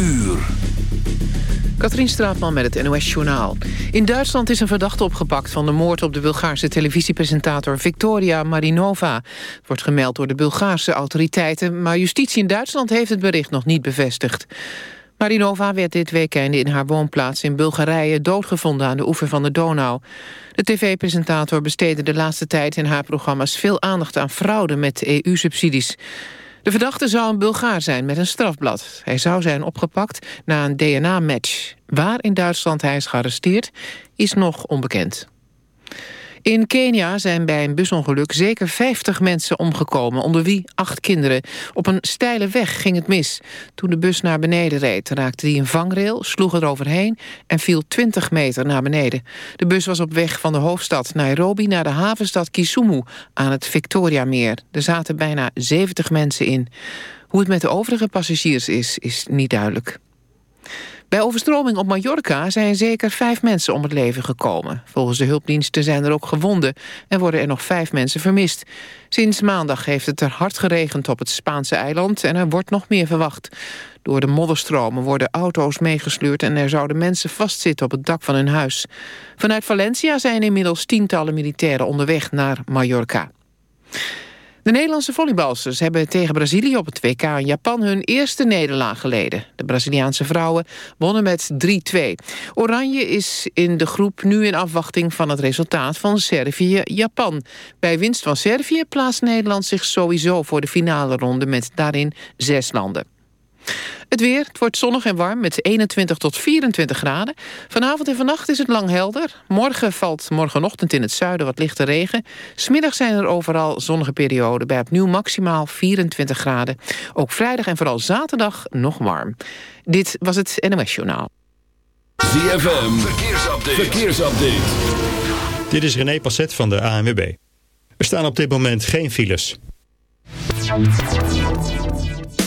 uur. Katrien Straatman met het NOS-journaal. In Duitsland is een verdachte opgepakt van de moord op de Bulgaarse televisiepresentator Victoria Marinova. Het wordt gemeld door de Bulgaarse autoriteiten, maar justitie in Duitsland heeft het bericht nog niet bevestigd. Marinova werd dit weekend in haar woonplaats in Bulgarije doodgevonden aan de oever van de Donau. De tv-presentator besteedde de laatste tijd in haar programma's veel aandacht aan fraude met EU-subsidies. De verdachte zou een Bulgaar zijn met een strafblad. Hij zou zijn opgepakt na een DNA-match. Waar in Duitsland hij is gearresteerd, is nog onbekend. In Kenia zijn bij een busongeluk zeker 50 mensen omgekomen, onder wie acht kinderen. Op een steile weg ging het mis. Toen de bus naar beneden reed, raakte hij een vangrail, sloeg er overheen en viel 20 meter naar beneden. De bus was op weg van de hoofdstad Nairobi naar de havenstad Kisumu aan het Victoriameer. Er zaten bijna 70 mensen in. Hoe het met de overige passagiers is, is niet duidelijk. Bij overstroming op Mallorca zijn zeker vijf mensen om het leven gekomen. Volgens de hulpdiensten zijn er ook gewonden en worden er nog vijf mensen vermist. Sinds maandag heeft het er hard geregend op het Spaanse eiland en er wordt nog meer verwacht. Door de modderstromen worden auto's meegesleurd en er zouden mensen vastzitten op het dak van hun huis. Vanuit Valencia zijn inmiddels tientallen militairen onderweg naar Mallorca. De Nederlandse volleybalsters hebben tegen Brazilië op het WK in Japan hun eerste nederlaag geleden. De Braziliaanse vrouwen wonnen met 3-2. Oranje is in de groep nu in afwachting van het resultaat van Servië-Japan. Bij winst van Servië plaatst Nederland zich sowieso voor de finale ronde met daarin zes landen. Het weer, het wordt zonnig en warm met 21 tot 24 graden. Vanavond en vannacht is het lang helder. Morgen valt morgenochtend in het zuiden wat lichte regen. Smiddag zijn er overal zonnige perioden bij opnieuw maximaal 24 graden. Ook vrijdag en vooral zaterdag nog warm. Dit was het NOS Journaal. ZFM, verkeersupdate. verkeersupdate. Dit is René Passet van de ANWB. Er staan op dit moment geen files.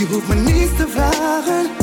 Je hoeft me niets te vragen,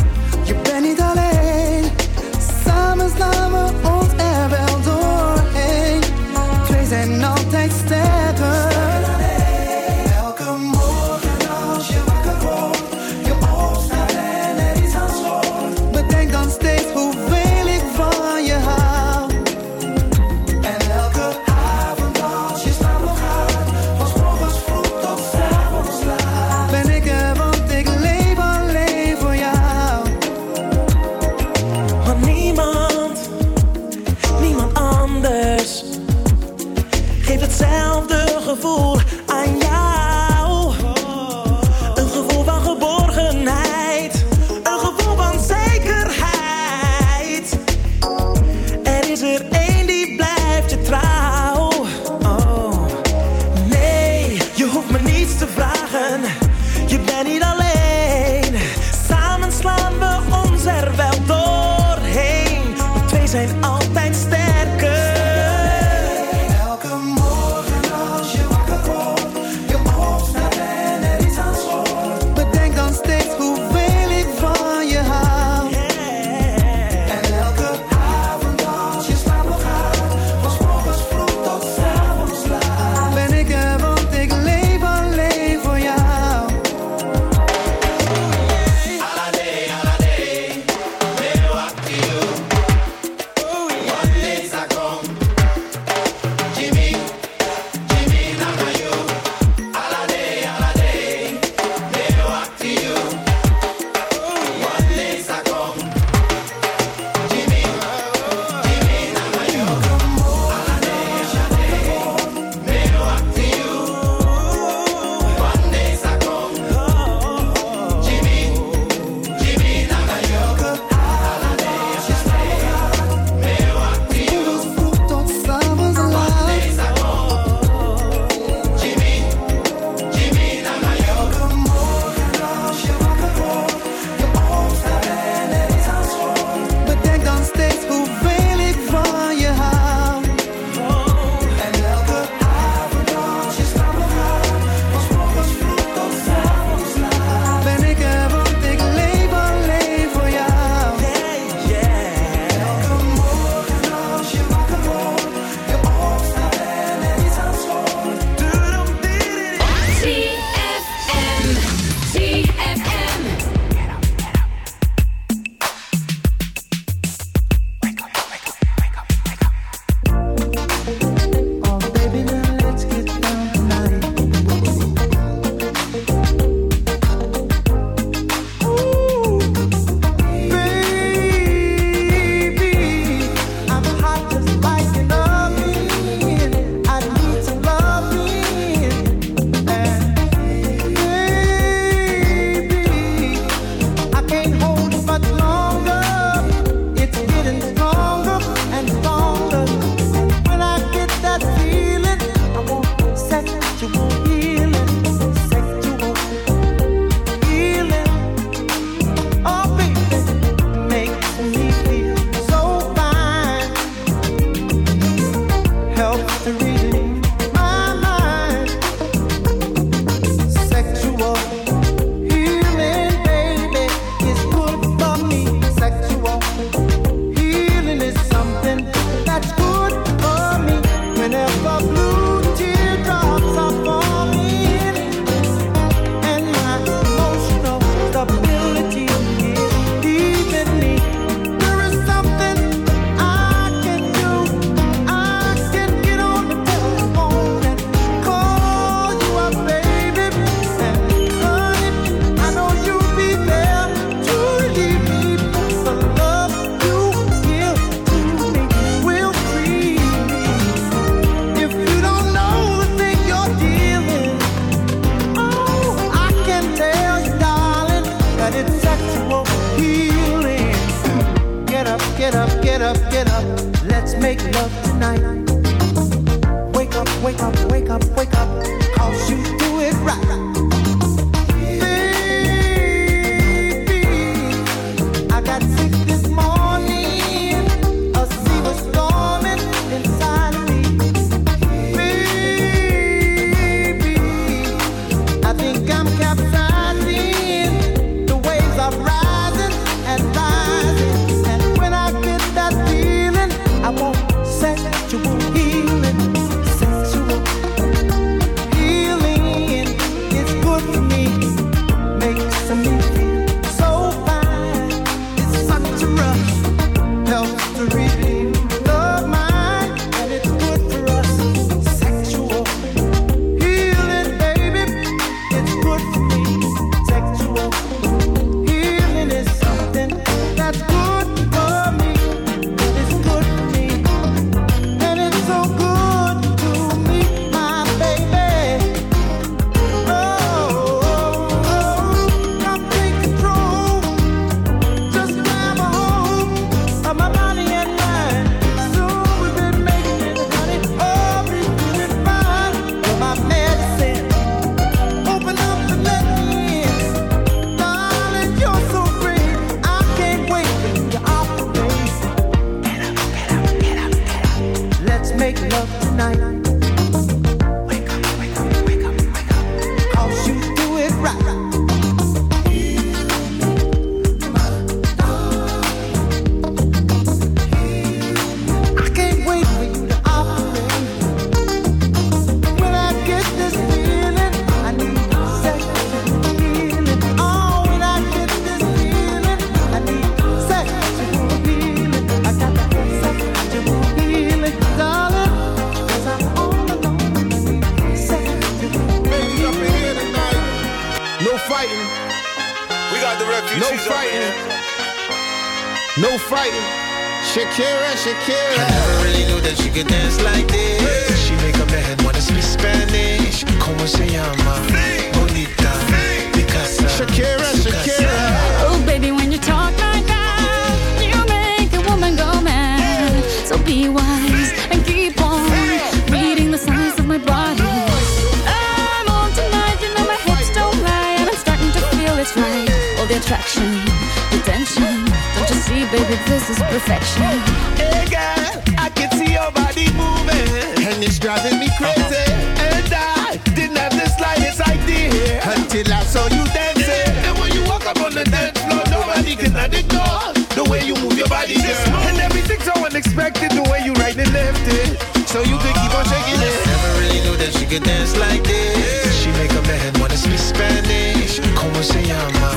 unexpected, the way you right and left it. So you could keep on shaking it. Never really knew that she could dance like this. She make a man wanna speak Spanish. Como se llama?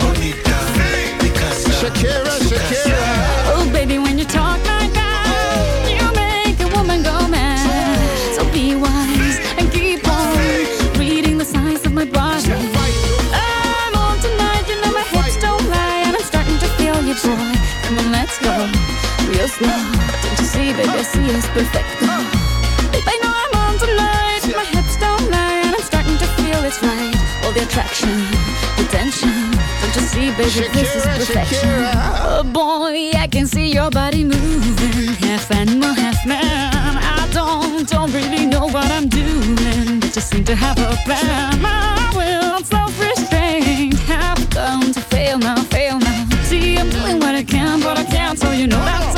Bonita. Shakira, Shakira. Baby, I see it's perfect. Babe, I know I'm on tonight, my hips don't lie, and I'm starting to feel it's right. All the attraction, the tension. Don't you see, baby, this is perfection. Shakira. Oh boy, I can see your body moving, half animal, half man. I don't, don't really know what I'm doing, but just seem to have a plan. My will, self-restraint, have come to fail now, fail now. See, I'm doing what I can, but I can't, so you know that's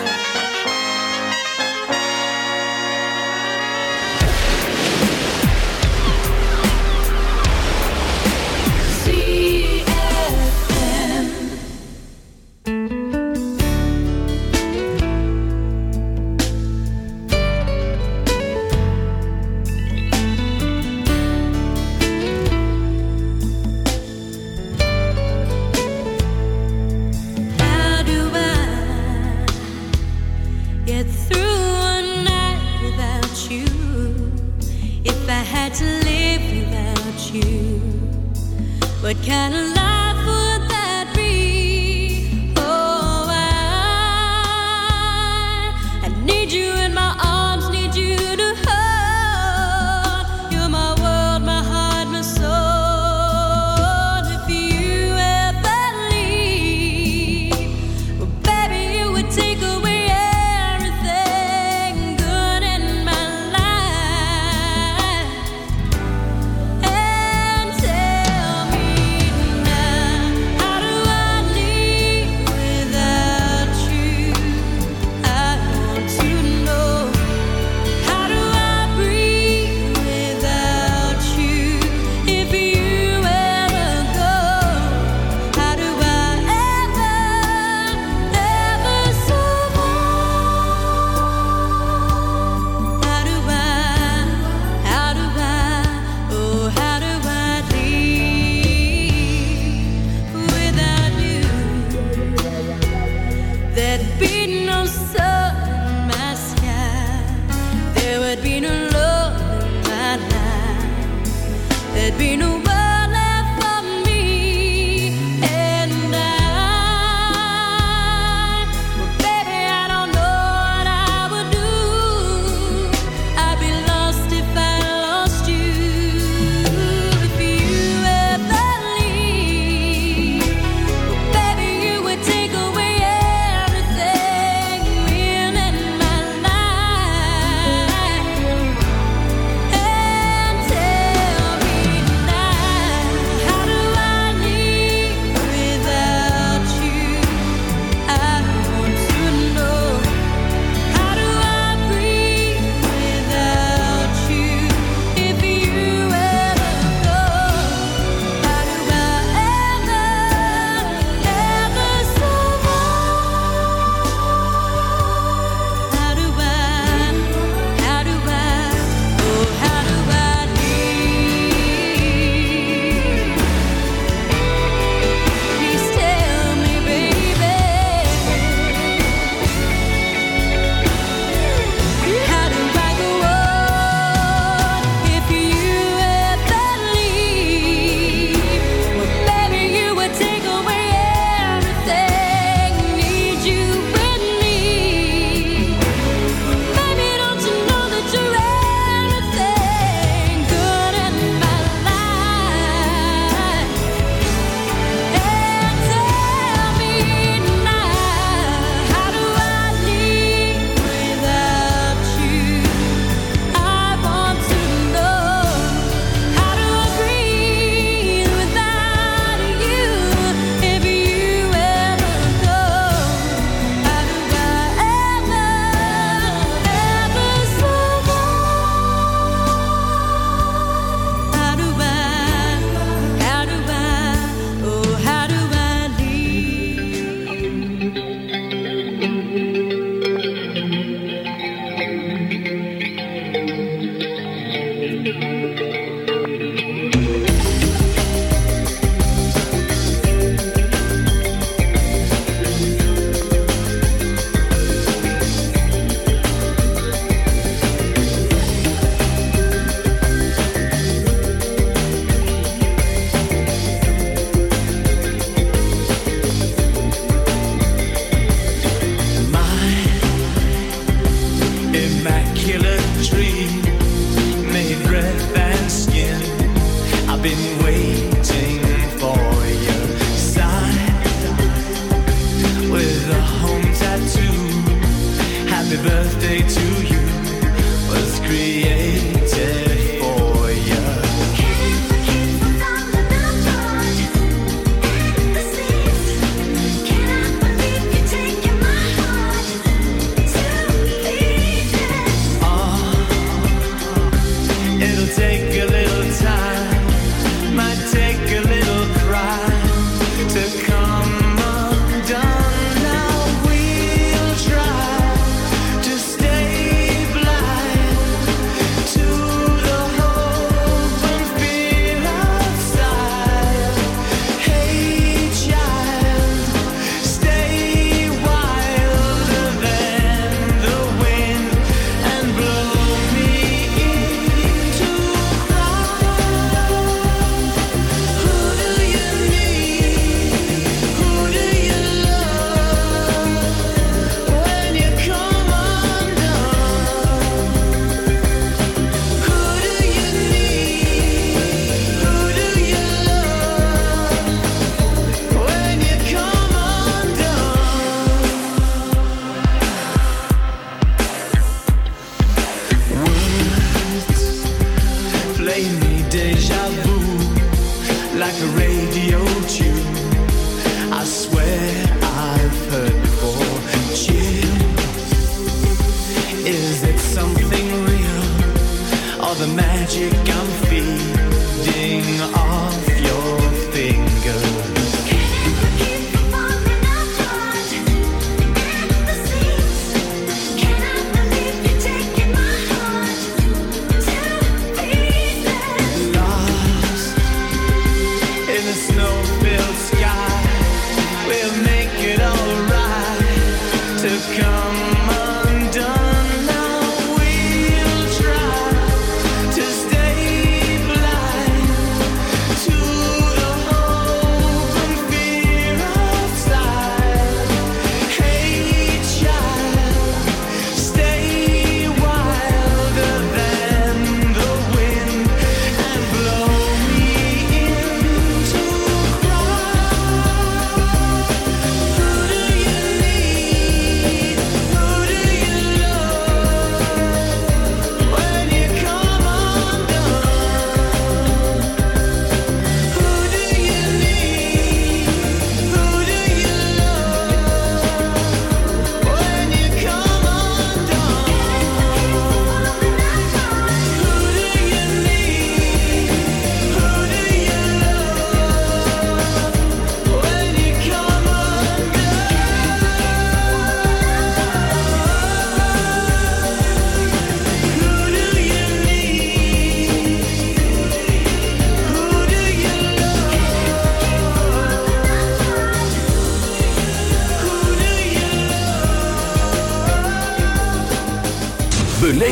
Was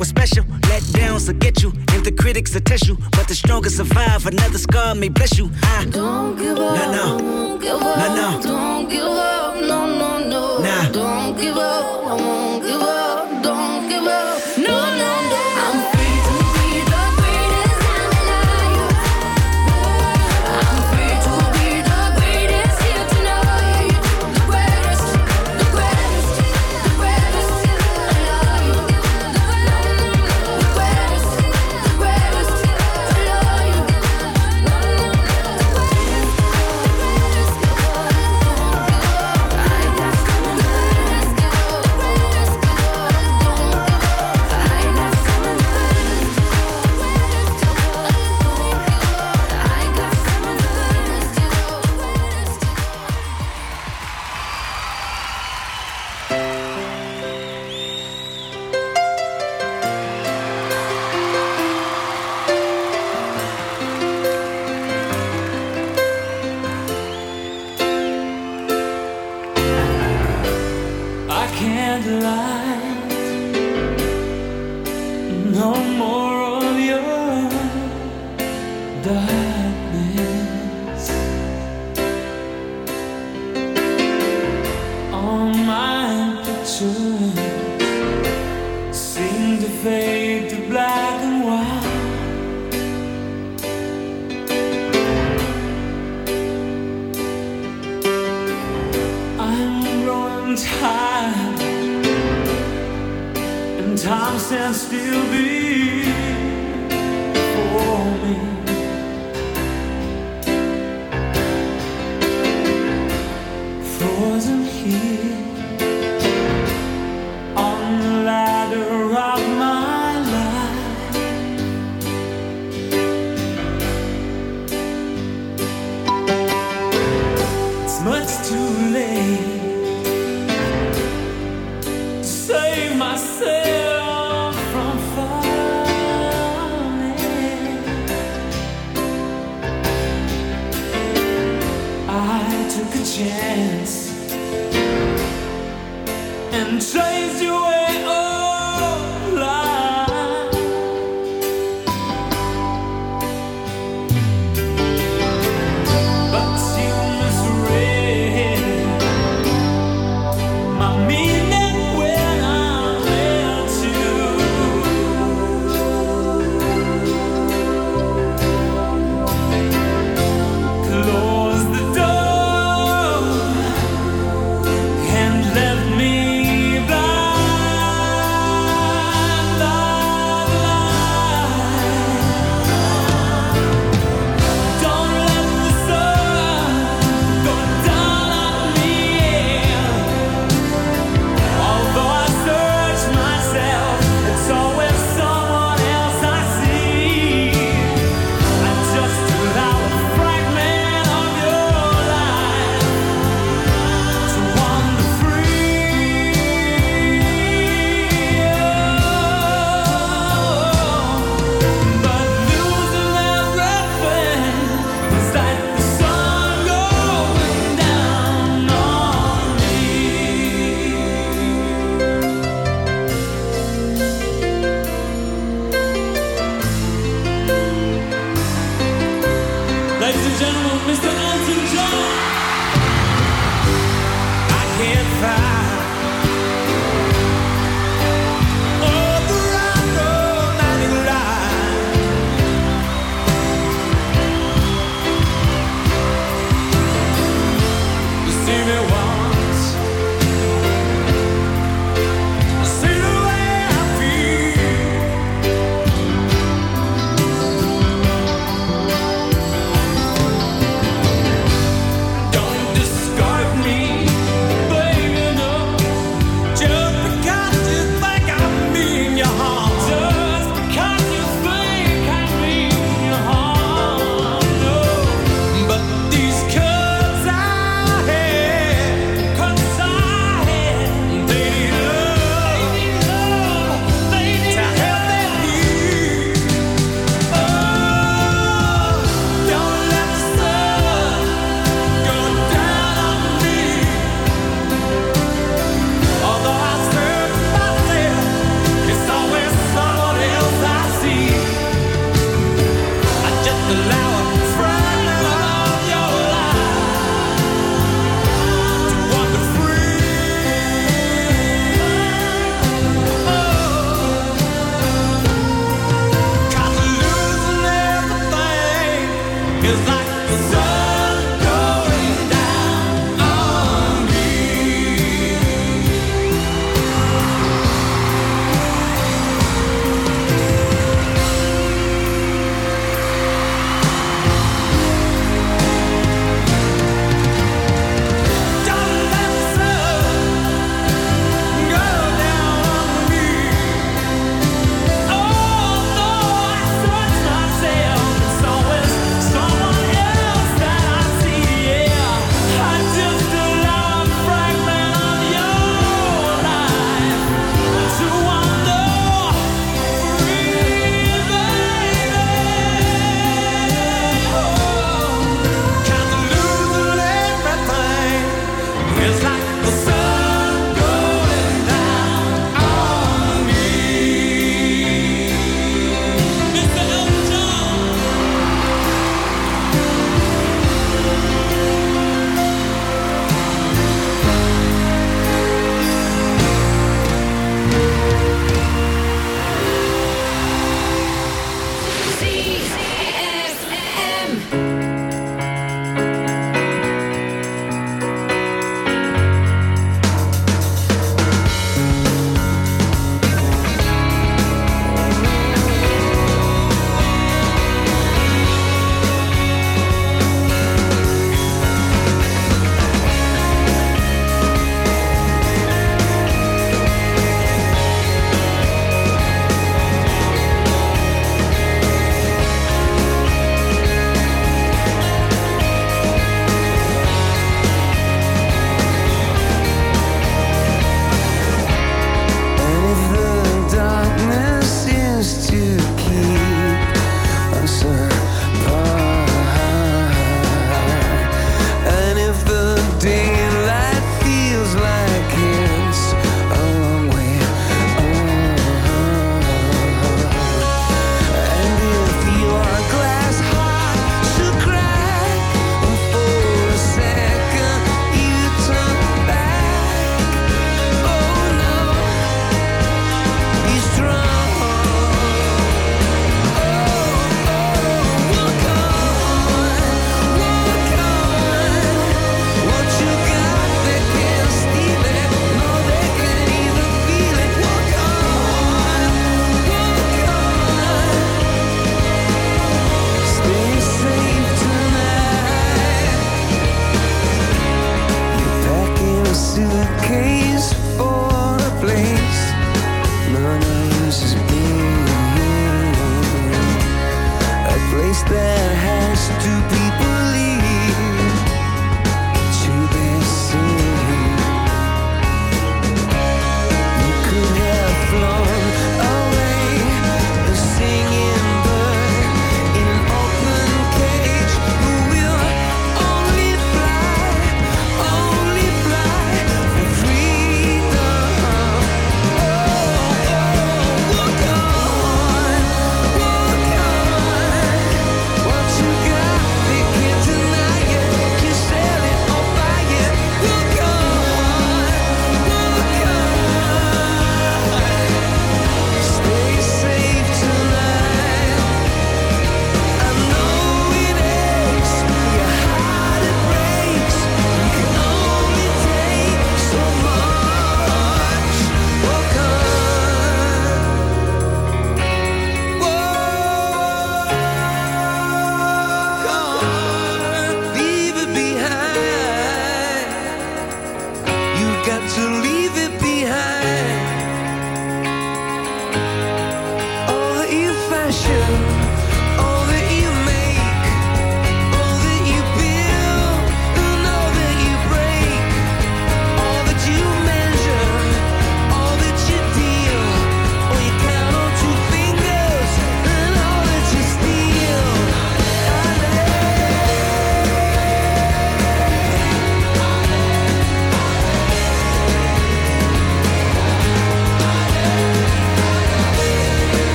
what's special. Let downs will get you, and the critics will test you. But the strongest survive, another scar may bless you. I don't give up. No, no. Don't give up. No, no. Don't give up. No, no, no. Nah. Don't give up. I won't. still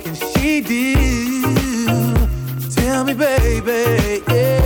can she do? Tell me, baby, yeah.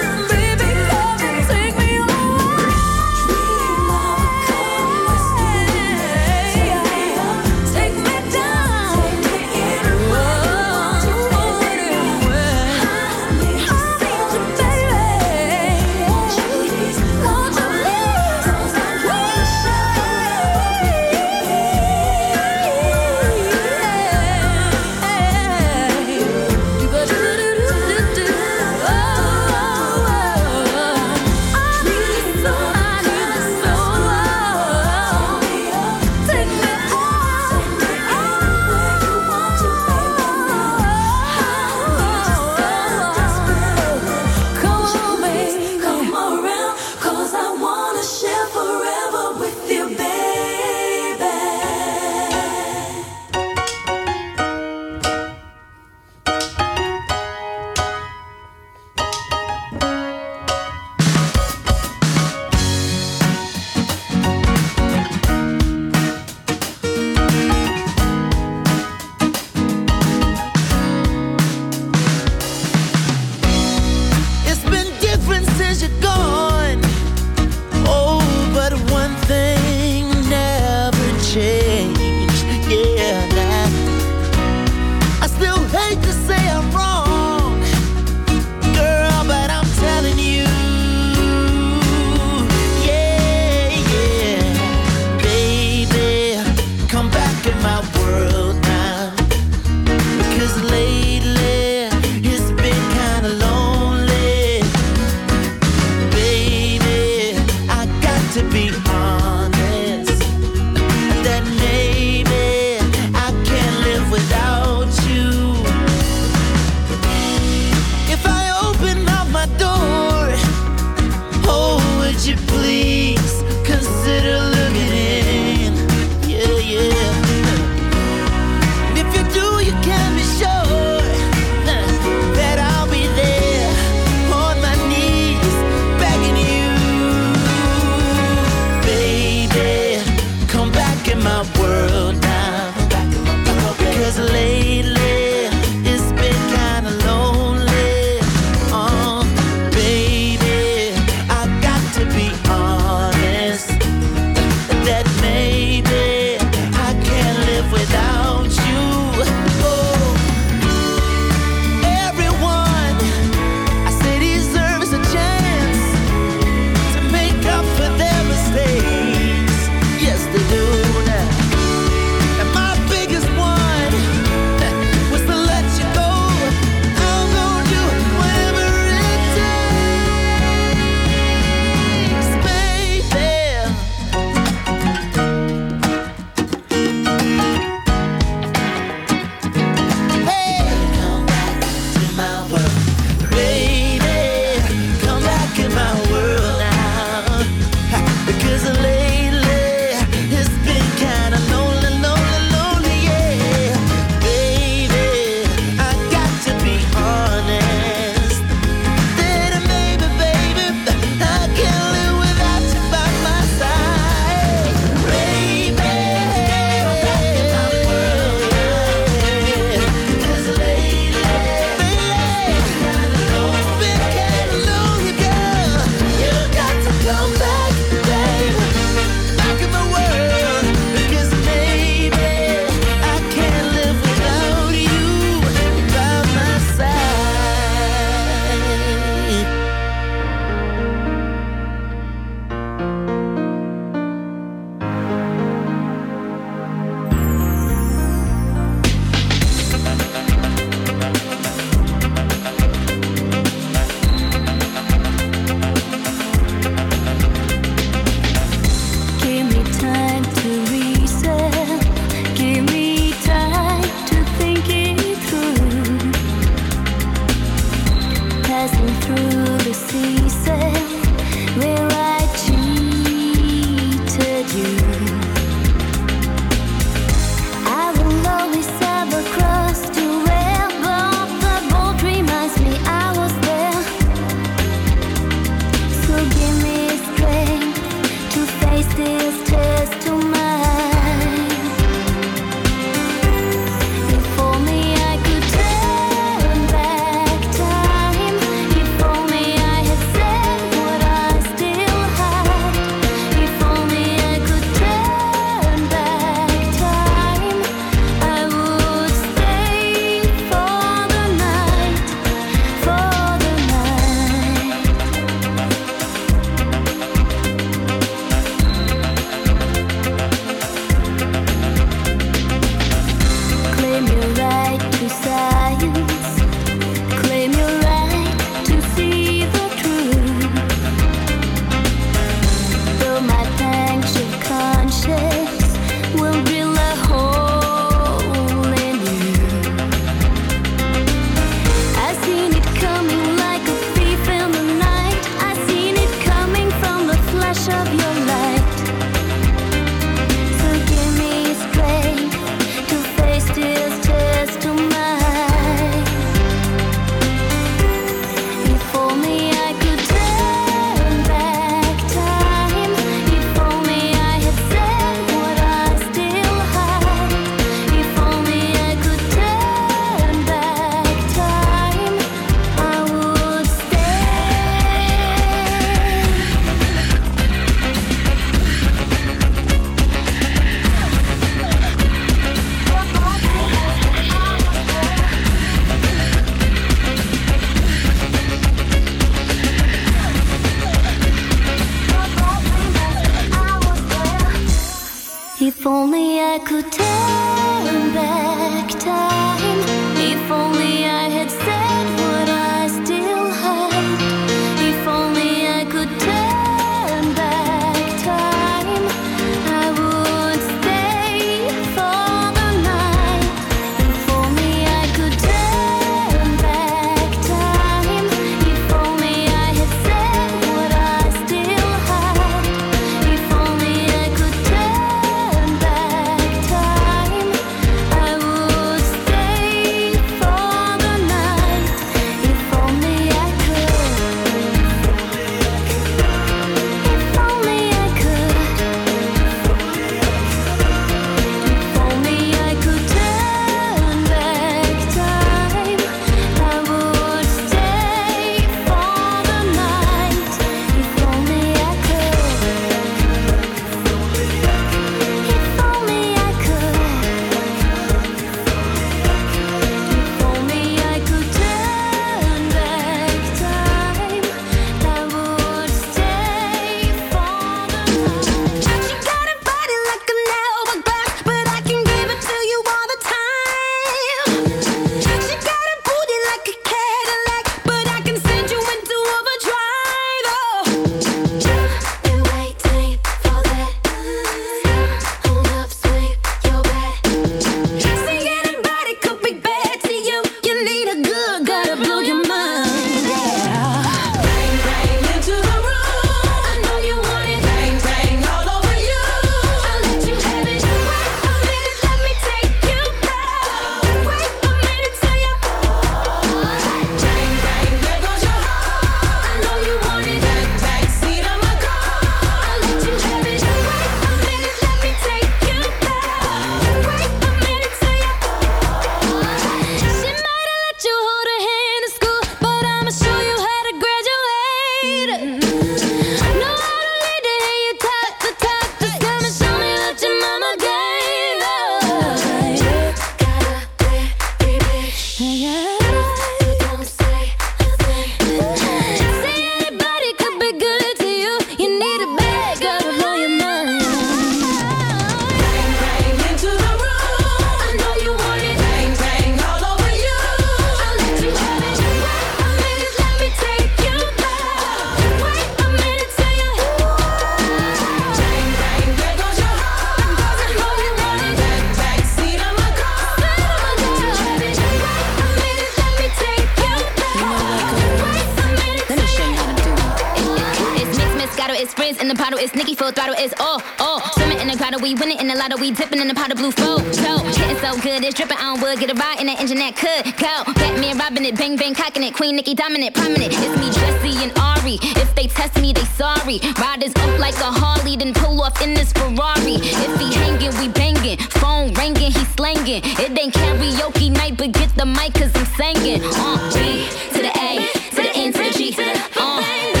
lot of weed dipping in the powder blue flow. So, getting so good, it's dripping on wood. Get a ride in the engine that could go. Batman robbing it, bang bang cocking it. Queen Nicki dominant, prominent. It's me, Jesse and Ari. If they test me, they sorry. Riders up like a Harley, then pull off in this Ferrari. If he hanging, we banging. Phone ringing, he slanging. It ain't karaoke night, but get the mic, cause I'm singing. Uh, B to the A, to the N to the G, to the, uh, B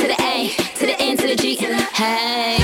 to the A, to the N to the G. Hey.